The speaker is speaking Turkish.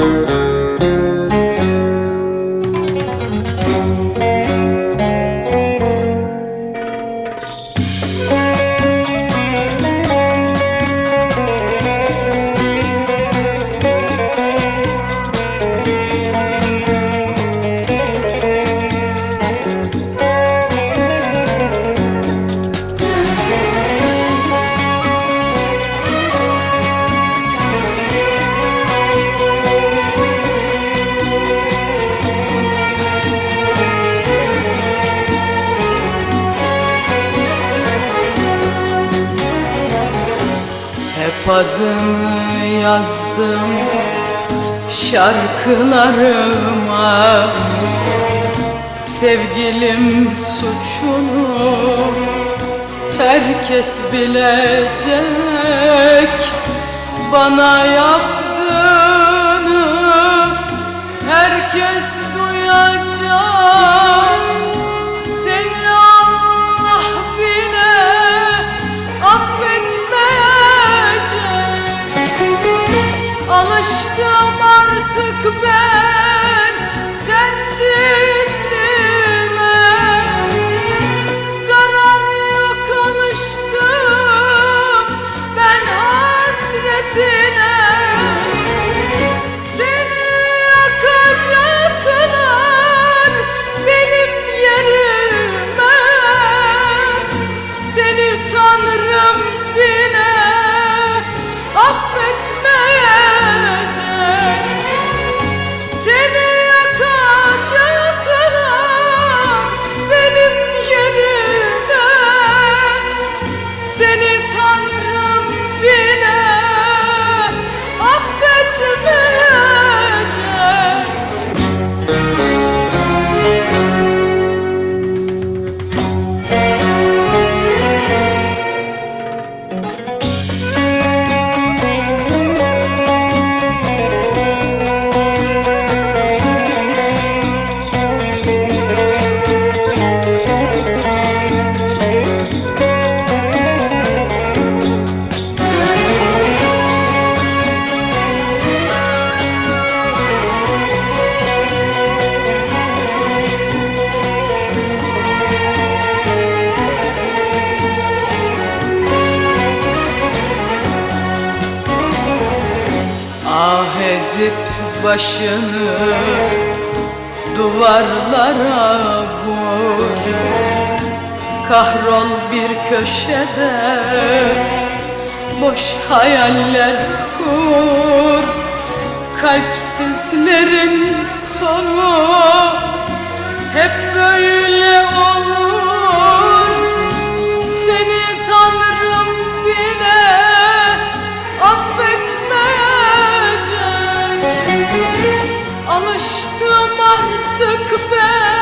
Hep adını yazdım şarkılarıma. Sevgilim suçunu herkes bilecek. Bana yaptığını herkes duyacak Ah edip başını duvarlara vur. Kahrol bir köşede boş hayaller kur. Kalpsizlerin sonu hep böyle took back.